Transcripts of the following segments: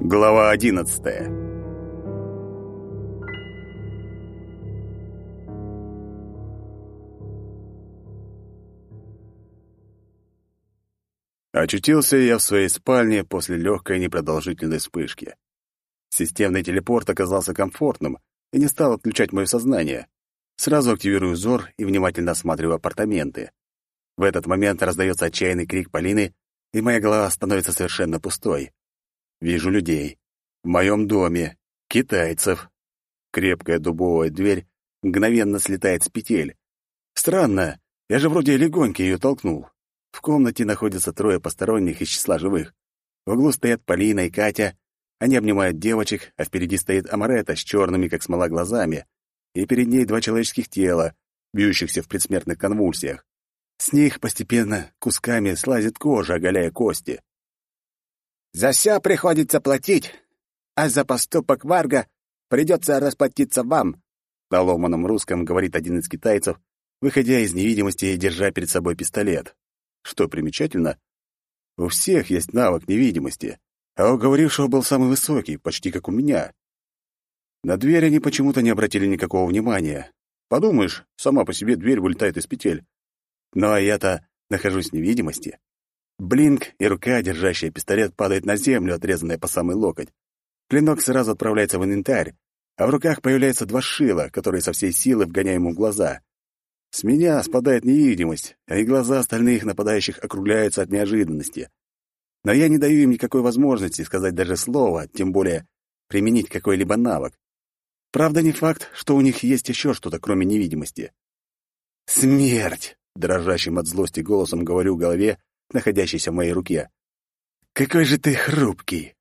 Глава одиннадцатая Очутился я в своей спальне после легкой непродолжительной вспышки. Системный телепорт оказался комфортным и не стал отключать мое сознание. Сразу активирую взор и внимательно осматриваю апартаменты. В этот момент раздается отчаянный крик Полины, и моя голова становится совершенно пустой. Вижу людей. В моем доме. Китайцев. Крепкая дубовая дверь мгновенно слетает с петель. Странно, я же вроде легонько ее толкнул. В комнате находятся трое посторонних из числа живых. В углу стоят Полина и Катя. Они обнимают девочек, а впереди стоит Амарета с черными, как смола, глазами. И перед ней два человеческих тела, бьющихся в предсмертных конвульсиях. С них постепенно кусками слазит кожа, оголяя кости. «За все приходится платить, а за поступок Варга придется расплатиться вам», на ломаном русском говорит один из китайцев, выходя из невидимости и держа перед собой пистолет. Что примечательно, у всех есть навык невидимости, а у говорившего был самый высокий, почти как у меня. На дверь они почему-то не обратили никакого внимания. Подумаешь, сама по себе дверь вылетает из петель. А я-то нахожусь в невидимости. Блинк и рука, держащая пистолет, падает на землю, отрезанная по самый локоть. Клинок сразу отправляется в инвентарь, а в руках появляются два шила, которые со всей силы вгоняют ему в глаза. С меня спадает невидимость, а и глаза остальных нападающих округляются от неожиданности. Но я не даю им никакой возможности сказать даже слово, тем более применить какой-либо навык. Правда, не факт, что у них есть еще что-то, кроме невидимости. «Смерть!» Дрожащим от злости голосом говорю голове, находящейся в моей руке. «Какой же ты хрупкий!»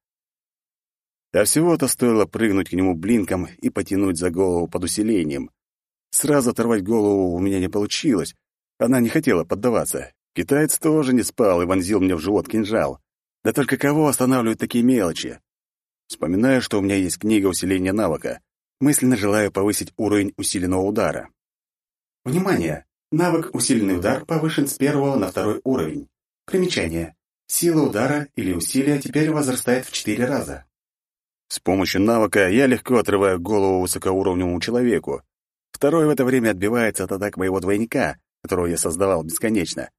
А всего-то стоило прыгнуть к нему блинком и потянуть за голову под усилением. Сразу оторвать голову у меня не получилось. Она не хотела поддаваться. Китаец тоже не спал и вонзил мне в живот кинжал. Да только кого останавливают такие мелочи? Вспоминаю, что у меня есть книга усиления навыка. Мысленно желаю повысить уровень усиленного удара. Внимание! Навык «Усиленный удар» повышен с первого на второй уровень. Примечание. Сила удара или усилия теперь возрастает в четыре раза. С помощью навыка я легко отрываю голову высокоуровневому человеку. Второй в это время отбивается от атак моего двойника, которого я создавал бесконечно.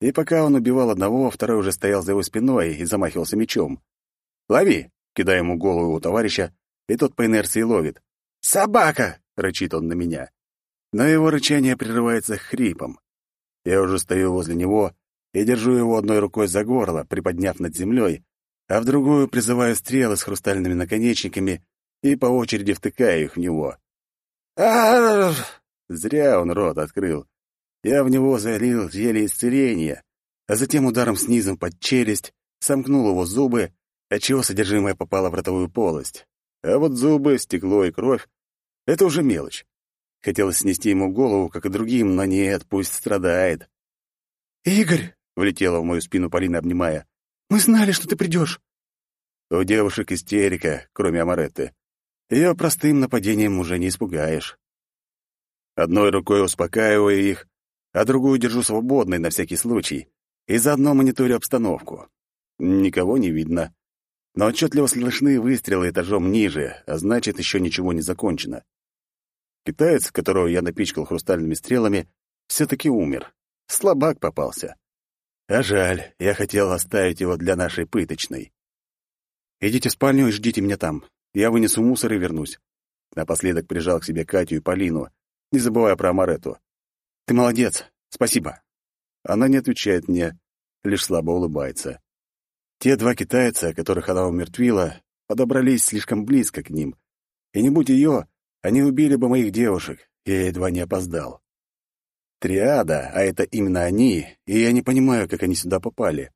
И пока он убивал одного, второй уже стоял за его спиной и замахивался мечом. «Лови!» — кидаю ему голову у товарища, и тот по инерции ловит. «Собака!» — рычит он на меня но его рычание прерывается хрипом. Я уже стою возле него и держу его одной рукой за горло, приподняв над землей, а в другую призываю стрелы с хрустальными наконечниками и по очереди втыкаю их в него. а Зря он рот открыл. Я в него залил зелье исцеления, а затем ударом снизу под челюсть сомкнул его зубы, отчего содержимое попало в ротовую полость. А вот зубы, стекло и кровь — это уже мелочь. Хотелось снести ему голову, как и другим, но нет, пусть страдает. «Игорь!» — влетела в мою спину Полина, обнимая. «Мы знали, что ты придешь!» У девушек истерика, кроме Амаретты. Ее простым нападением уже не испугаешь. Одной рукой успокаиваю их, а другую держу свободной на всякий случай, и заодно мониторю обстановку. Никого не видно, но отчетливо слышны выстрелы этажом ниже, а значит, еще ничего не закончено. Китаец, которого я напичкал хрустальными стрелами, все-таки умер. Слабак попался. А жаль, я хотел оставить его для нашей пыточной. Идите в спальню и ждите меня там. Я вынесу мусор и вернусь. Напоследок прижал к себе Катю и Полину, не забывая про Амарету. Ты молодец. Спасибо. Она не отвечает мне, лишь слабо улыбается. Те два китайца, которых она умертвила, подобрались слишком близко к ним. И не будь ее, они убили бы моих девушек, я едва не опоздал. Триада, а это именно они, и я не понимаю, как они сюда попали.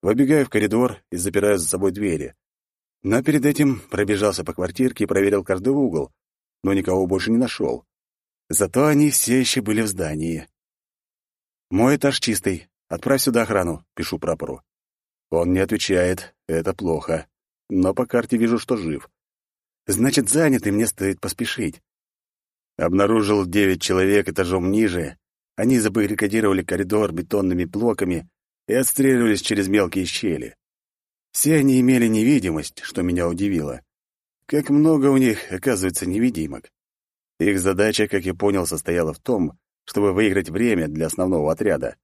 Выбегаю в коридор и запираю за собой двери. Но перед этим пробежался по квартирке и проверил каждый угол, но никого больше не нашел. Зато они все еще были в здании. «Мой этаж чистый. Отправь сюда охрану», — пишу прапору. Он не отвечает, это плохо. Но по карте вижу, что жив. Значит, занят, и мне стоит поспешить. Обнаружил девять человек этажом ниже, Они забаррикадировали коридор бетонными блоками и отстреливались через мелкие щели. Все они имели невидимость, что меня удивило. Как много у них, оказывается, невидимок. Их задача, как я понял, состояла в том, чтобы выиграть время для основного отряда.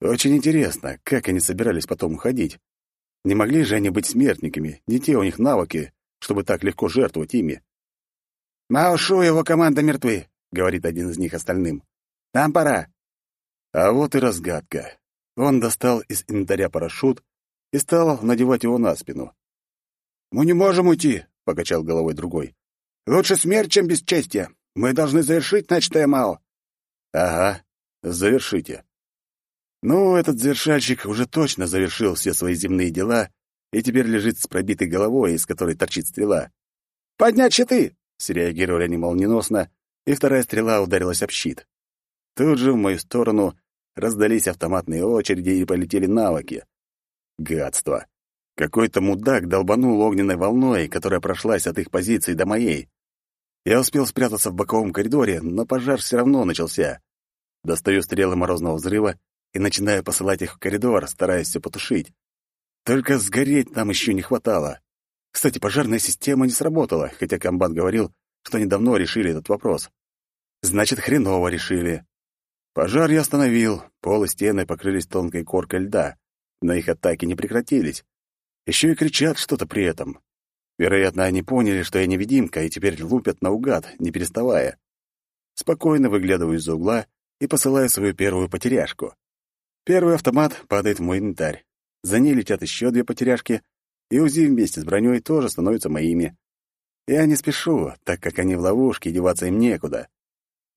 Очень интересно, как они собирались потом уходить. Не могли же они быть смертниками, не те у них навыки, чтобы так легко жертвовать ими. «Маушу его команда мертвы», — говорит один из них остальным. «Нам пора». А вот и разгадка. Он достал из инвентаря парашют и стал надевать его на спину. «Мы не можем уйти», — покачал головой другой. «Лучше смерть, чем бесчестие. Мы должны завершить начатое Мао». «Ага, завершите». Ну, этот завершальщик уже точно завершил все свои земные дела и теперь лежит с пробитой головой, из которой торчит стрела. «Поднять щиты!» — среагировали они молниеносно, и вторая стрела ударилась об щит. Тут же в мою сторону раздались автоматные очереди и полетели навыки. Гадство. Какой-то мудак долбанул огненной волной, которая прошлась от их позиции до моей. Я успел спрятаться в боковом коридоре, но пожар все равно начался. Достаю стрелы морозного взрыва и начинаю посылать их в коридор, стараясь все потушить. Только сгореть нам еще не хватало. Кстати, пожарная система не сработала, хотя комбат говорил, что недавно решили этот вопрос. Значит, хреново решили. Пожар я остановил, пол и стены покрылись тонкой коркой льда, но их атаки не прекратились. Еще и кричат что-то при этом. Вероятно, они поняли, что я невидимка, и теперь лупят наугад, не переставая. Спокойно выглядываю из-за угла и посылаю свою первую потеряшку. Первый автомат падает в мой инвентарь. За ней летят еще две потеряшки, и УЗИ вместе с броней тоже становятся моими. Я не спешу, так как они в ловушке, деваться им некуда.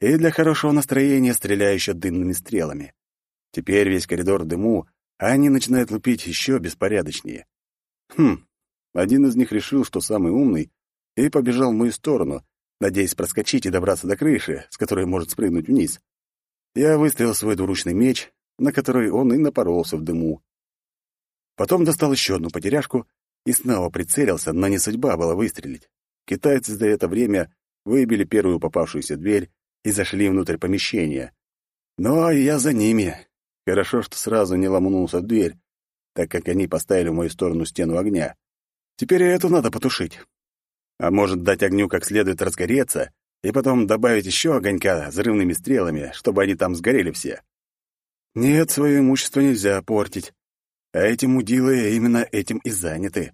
И для хорошего настроения стреляю еще дымными стрелами. Теперь весь коридор в дыму, а они начинают лупить еще беспорядочнее. Хм, один из них решил, что самый умный, и побежал в мою сторону, надеясь проскочить и добраться до крыши, с которой может спрыгнуть вниз. Я выставил свой двуручный меч, на который он и напоролся в дыму. Потом достал еще одну потеряшку и снова прицелился, но не судьба была выстрелить. Китайцы за это время выбили первую попавшуюся дверь и зашли внутрь помещения. Но я за ними. Хорошо, что сразу не ломанулся в дверь, так как они поставили в мою сторону стену огня. Теперь эту надо потушить. А может, дать огню как следует разгореться и потом добавить еще огонька взрывными стрелами, чтобы они там сгорели все. Нет, свое имущество нельзя портить. А эти мудилы именно этим и заняты.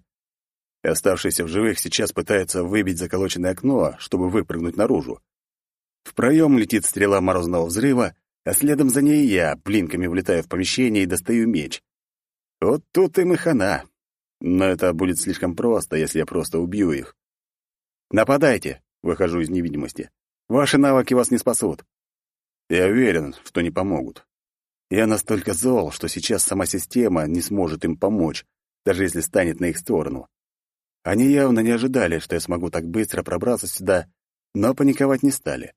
Оставшиеся в живых сейчас пытаются выбить заколоченное окно, чтобы выпрыгнуть наружу. В проем летит стрела морозного взрыва, а следом за ней я, блинками влетаю в помещение и достаю меч. Вот тут им и хана. Но это будет слишком просто, если я просто убью их. «Нападайте!» — выхожу из невидимости. «Ваши навыки вас не спасут». Я уверен, что не помогут. Я настолько зол, что сейчас сама система не сможет им помочь, даже если станет на их сторону. Они явно не ожидали, что я смогу так быстро пробраться сюда, но паниковать не стали.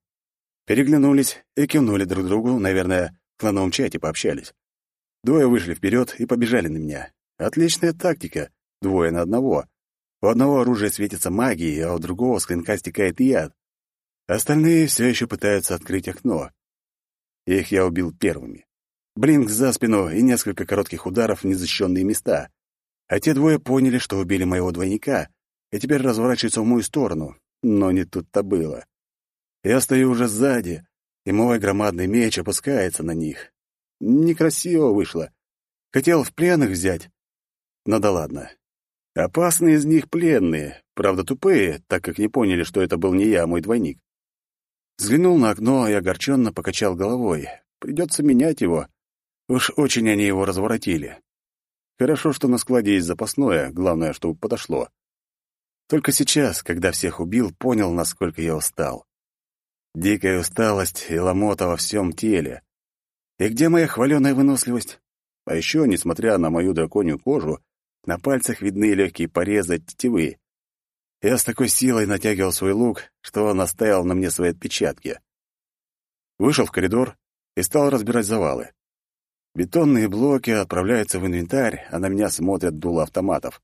Переглянулись и кивнули друг другу, наверное, в клановом чате пообщались. Двое вышли вперед и побежали на меня. Отличная тактика, двое на одного. У одного оружия светится магией, а у другого с клинка стекает яд. Остальные все еще пытаются открыть окно. Их я убил первыми. Блинк за спину и несколько коротких ударов в незащищенные места. А те двое поняли, что убили моего двойника, и теперь разворачиваются в мою сторону. Но не тут-то было. Я стою уже сзади, и мой громадный меч опускается на них. Некрасиво вышло. Хотел в пленных взять. Но да ладно. Опасные из них пленные, правда тупые, так как не поняли, что это был не я, а мой двойник. Взглянул на окно и огорченно покачал головой. Придется менять его. Уж очень они его разворотили. Хорошо, что на складе есть запасное, главное, чтобы подошло. Только сейчас, когда всех убил, понял, насколько я устал. Дикая усталость и ломота во всем теле. И где моя хваленая выносливость? А еще, несмотря на мою драконью кожу, на пальцах видны легкие порезы от тетивы. Я с такой силой натягивал свой лук, что он оставил на мне свои отпечатки. Вышел в коридор и стал разбирать завалы. Бетонные блоки отправляются в инвентарь, а на меня смотрят дуло автоматов.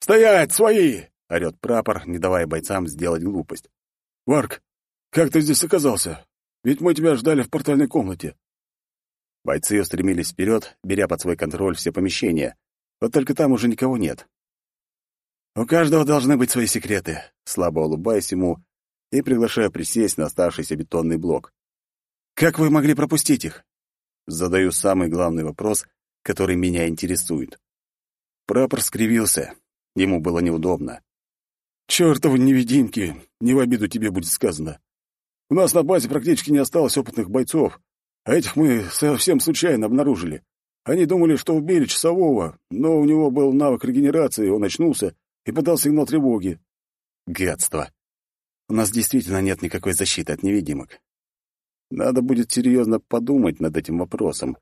«Стоять, свои!» — орёт прапор, не давая бойцам сделать глупость. «Варк, как ты здесь оказался? Ведь мы тебя ждали в портальной комнате». Бойцы устремились вперед, беря под свой контроль все помещения. Вот только там уже никого нет. «У каждого должны быть свои секреты», — слабо улыбаясь ему и приглашая присесть на оставшийся бетонный блок. «Как вы могли пропустить их?» Задаю самый главный вопрос, который меня интересует. Прапор скривился. Ему было неудобно. «Чёртовы невидимки! Не в обиду тебе будет сказано. У нас на базе практически не осталось опытных бойцов, а этих мы совсем случайно обнаружили. Они думали, что убили часового, но у него был навык регенерации, он очнулся и подал сигнал тревоги. Гадство. У нас действительно нет никакой защиты от невидимок. Надо будет серьезно подумать над этим вопросом.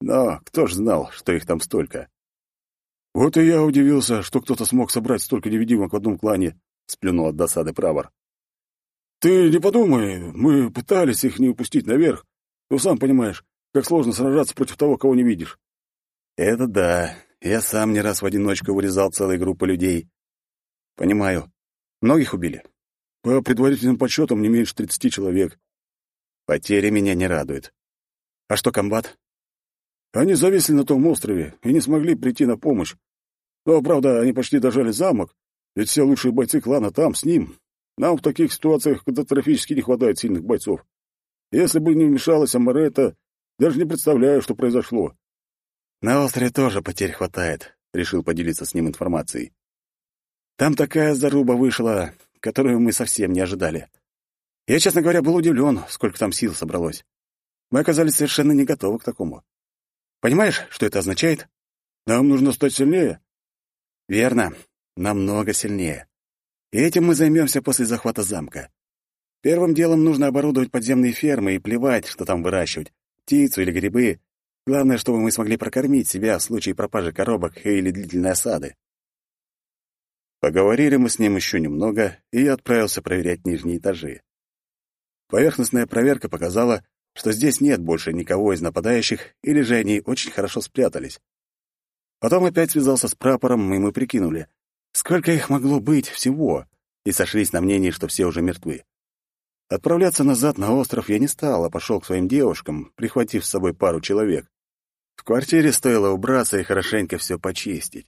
Но кто ж знал, что их там столько? Вот и я удивился, что кто-то смог собрать столько невидимок в одном клане, сплюнул от досады Правор. Ты не подумай, мы пытались их не упустить наверх. Но сам понимаешь, как сложно сражаться против того, кого не видишь. Это да. Я сам не раз в одиночку вырезал целые группы людей. Понимаю. Многих убили? По предварительным подсчетам, не меньше тридцати человек. Потери меня не радуют. А что комбат? Они зависли на том острове и не смогли прийти на помощь. Но, правда, они почти дожали замок, ведь все лучшие бойцы клана там, с ним. Нам в таких ситуациях катастрофически не хватает сильных бойцов. Если бы не вмешалась Амарета, даже не представляю, что произошло. На острове тоже потерь хватает, решил поделиться с ним информацией. Там такая заруба вышла, которую мы совсем не ожидали. Я, честно говоря, был удивлен, сколько там сил собралось. Мы оказались совершенно не готовы к такому. Понимаешь, что это означает? Нам нужно стать сильнее. Верно, намного сильнее. И этим мы займемся после захвата замка. Первым делом нужно оборудовать подземные фермы и плевать, что там выращивать, птицу или грибы. Главное, чтобы мы смогли прокормить себя в случае пропажи коробок или длительной осады. Поговорили мы с ним еще немного, и я отправился проверять нижние этажи. Поверхностная проверка показала, что здесь нет больше никого из нападающих, или же они очень хорошо спрятались. Потом опять связался с прапором, и мы прикинули, сколько их могло быть всего, и сошлись на мнении, что все уже мертвы. Отправляться назад на остров я не стал, а пошел к своим девушкам, прихватив с собой пару человек. В квартире стоило убраться и хорошенько все почистить.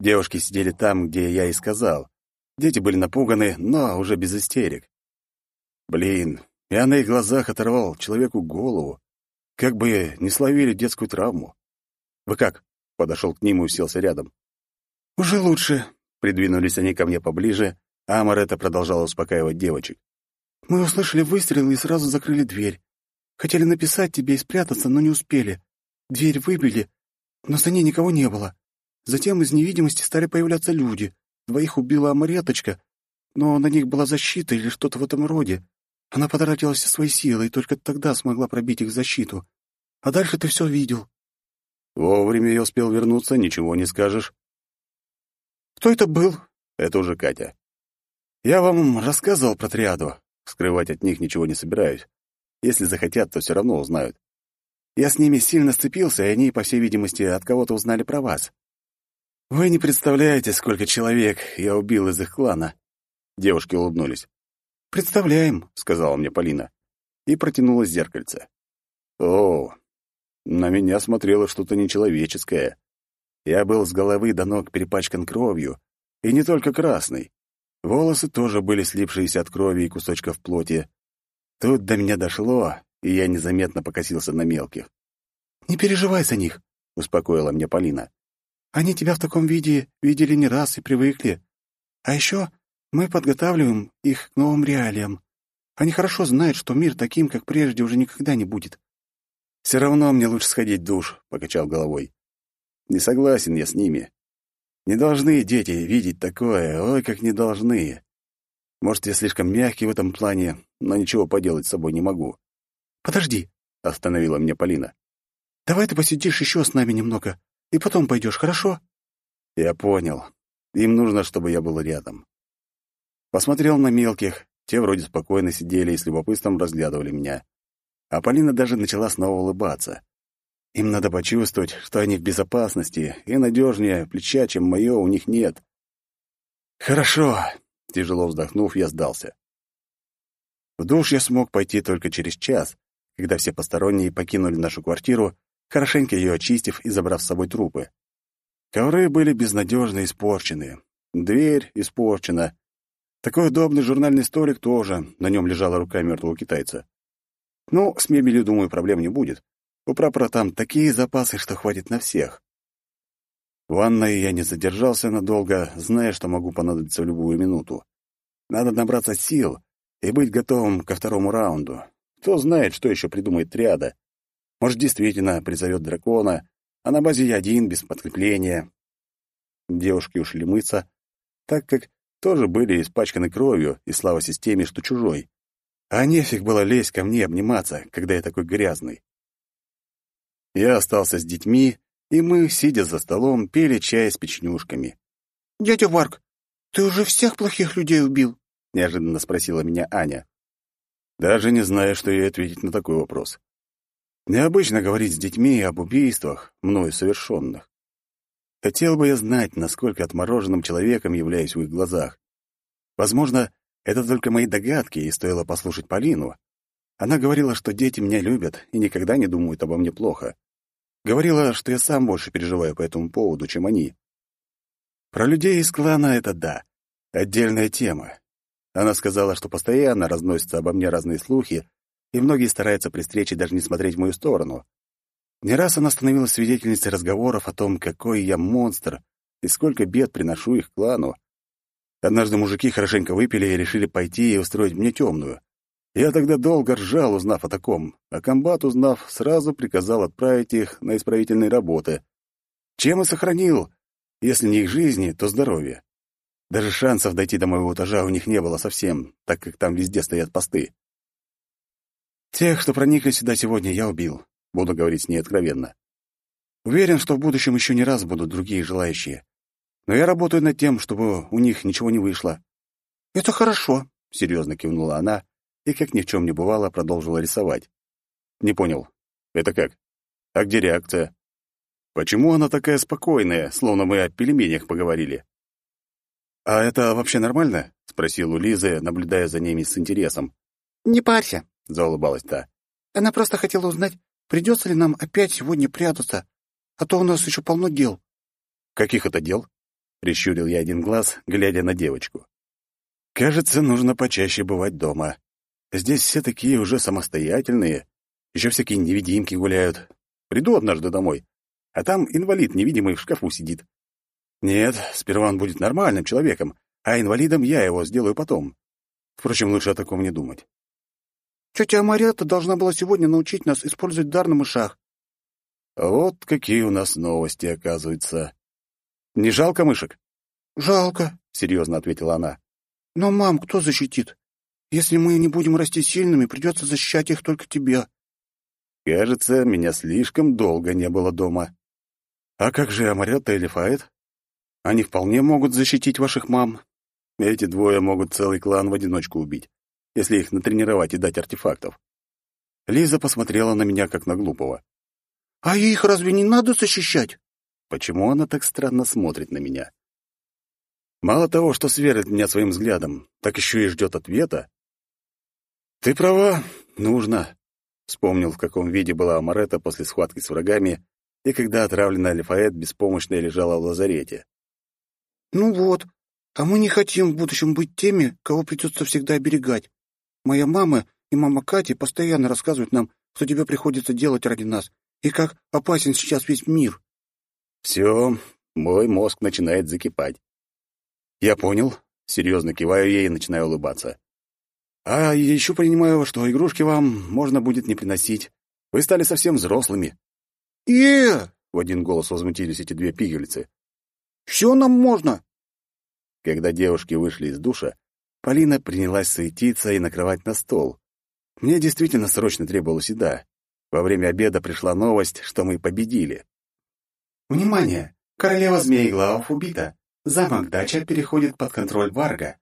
Девушки сидели там, где я и сказал. Дети были напуганы, но уже без истерик. Блин, я на их глазах оторвал человеку голову. Как бы не словили детскую травму. «Вы как?» — подошел к ним и уселся рядом. «Уже лучше», — придвинулись они ко мне поближе, а Амаретта продолжала успокаивать девочек. «Мы услышали выстрелы и сразу закрыли дверь. Хотели написать тебе и спрятаться, но не успели. Дверь выбили, но за ней никого не было. Затем из невидимости стали появляться люди. Двоих убила Амареточка, но на них была защита или что-то в этом роде. Она потратила все свои силы и только тогда смогла пробить их защиту. А дальше ты все видел. Вовремя я успел вернуться, ничего не скажешь. Кто это был? Это уже Катя. Я вам рассказывал про триаду. Скрывать от них ничего не собираюсь. Если захотят, то все равно узнают. Я с ними сильно сцепился, и они, по всей видимости, от кого-то узнали про вас. Вы не представляете, сколько человек я убил из их клана. Девушки улыбнулись. «Представляем», — сказала мне Полина. И протянула зеркальце. О, на меня смотрело что-то нечеловеческое. Я был с головы до ног перепачкан кровью, и не только красной. Волосы тоже были слипшиеся от крови и кусочков плоти. Тут до меня дошло, и я незаметно покосился на мелких. «Не переживай за них», — успокоила мне Полина. «Они тебя в таком виде видели не раз и привыкли. А еще мы подготавливаем их к новым реалиям. Они хорошо знают, что мир таким, как прежде, уже никогда не будет. Все равно мне лучше сходить в душ, покачал головой. Не согласен я с ними. Не должны дети видеть такое, ой, как не должны. Может, я слишком мягкий в этом плане, но ничего поделать с собой не могу. Подожди, остановила меня Полина. Давай ты посидишь еще с нами немного, и потом пойдешь, хорошо? Я понял. Им нужно, чтобы я был рядом. Посмотрел на мелких, те вроде спокойно сидели и с любопытством разглядывали меня. А Полина даже начала снова улыбаться. Им надо почувствовать, что они в безопасности, и надежнее плеча, чем мое, у них нет. «Хорошо», — тяжело вздохнув, я сдался. В душ я смог пойти только через час, когда все посторонние покинули нашу квартиру, хорошенько ее очистив и забрав с собой трупы. Ковры были безнадежно испорчены. Дверь испорчена. Такой удобный журнальный столик тоже, на нем лежала рука мертвого китайца. Ну, с мебелью, думаю, проблем не будет. У прапора там такие запасы, что хватит на всех. В ванной я не задержался надолго, зная, что могу понадобиться в любую минуту. Надо набраться сил и быть готовым ко второму раунду. Кто знает, что еще придумает триада. Может, действительно призовет дракона, а на базе я один, без подкрепления. Девушки ушли мыться, так как тоже были испачканы кровью, и слава системе, что чужой. А нефиг было лезть ко мне обниматься, когда я такой грязный. Я остался с детьми и мы, сидя за столом, пили чай с печнюшками. «Дядя Варк, ты уже всех плохих людей убил?» — неожиданно спросила меня Аня. Даже не знаю, что ей ответить на такой вопрос. Необычно говорить с детьми об убийствах, мною совершенных. Хотел бы я знать, насколько отмороженным человеком являюсь в их глазах. Возможно, это только мои догадки, и стоило послушать Полину. Она говорила, что дети меня любят и никогда не думают обо мне плохо. Говорила, что я сам больше переживаю по этому поводу, чем они. Про людей из клана это да, отдельная тема. Она сказала, что постоянно разносятся обо мне разные слухи, и многие стараются при встрече даже не смотреть в мою сторону. Не раз она становилась свидетельницей разговоров о том, какой я монстр и сколько бед приношу их клану. Однажды мужики хорошенько выпили и решили пойти и устроить мне темную. Я тогда долго ржал, узнав о таком, а комбат, узнав, сразу приказал отправить их на исправительные работы. Чем и сохранил, если не их жизни, то здоровье. Даже шансов дойти до моего этажа у них не было совсем, так как там везде стоят посты. Тех, что проникли сюда сегодня, я убил. Буду говорить с ней откровенно. Уверен, что в будущем еще не раз будут другие желающие. Но я работаю над тем, чтобы у них ничего не вышло. — Это хорошо, — серьезно кивнула она и, как ни в чем не бывало, продолжила рисовать. Не понял. Это как? А где реакция? Почему она такая спокойная, словно мы о пельменях поговорили? «А это вообще нормально?» — спросил у Лизы, наблюдая за ними с интересом. «Не парься», — заулыбалась та. «Она просто хотела узнать, придется ли нам опять сегодня прятаться, а то у нас еще полно дел». «Каких это дел?» — прищурил я один глаз, глядя на девочку. «Кажется, нужно почаще бывать дома. Здесь все такие уже самостоятельные. Еще всякие невидимки гуляют. Приду однажды домой, а там инвалид невидимый в шкафу сидит. Нет, сперва он будет нормальным человеком, а инвалидом я его сделаю потом. Впрочем, лучше о таком не думать. Тетя Амаретта должна была сегодня научить нас использовать дар на мышах. Вот какие у нас новости, оказывается. Не жалко мышек? Жалко, — серьезно ответила она. Но, мам, кто защитит? Если мы не будем расти сильными, придется защищать их только тебе. Кажется, меня слишком долго не было дома. А как же Амаретта или Фаэт? Они вполне могут защитить ваших мам. Эти двое могут целый клан в одиночку убить, если их натренировать и дать артефактов. Лиза посмотрела на меня, как на глупого. «А их разве не надо защищать?» Почему она так странно смотрит на меня? Мало того, что сверлит меня своим взглядом, так еще и ждет ответа. «Ты права, нужно», — вспомнил, в каком виде была Амарета после схватки с врагами и когда отравленная Лифаэт беспомощно лежала в лазарете. «Ну вот, а мы не хотим в будущем быть теми, кого придется всегда оберегать. Моя мама и мама Кати постоянно рассказывают нам, что тебе приходится делать ради нас, и как опасен сейчас весь мир». «Все, мой мозг начинает закипать». «Я понял», — серьезно киваю ей и начинаю улыбаться. А еще понимаю, что игрушки вам можно будет не приносить. Вы стали совсем взрослыми. э в один голос возмутились эти две пигалицы. «Все нам можно!» Когда девушки вышли из душа, Полина принялась суетиться и накрывать на стол. Мне действительно срочно требовалась еда. Во время обеда пришла новость, что мы победили. «Внимание! Королева Змееглавов убита. Замок Дача переходит под контроль Варга.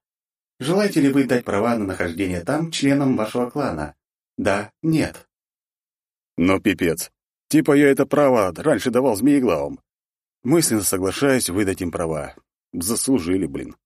Желаете ли вы дать права на нахождение там членам вашего клана? Да, нет. Ну, пипец. Типа я это право раньше давал змееглавам. Мысленно соглашаюсь выдать им права. Заслужили, блин.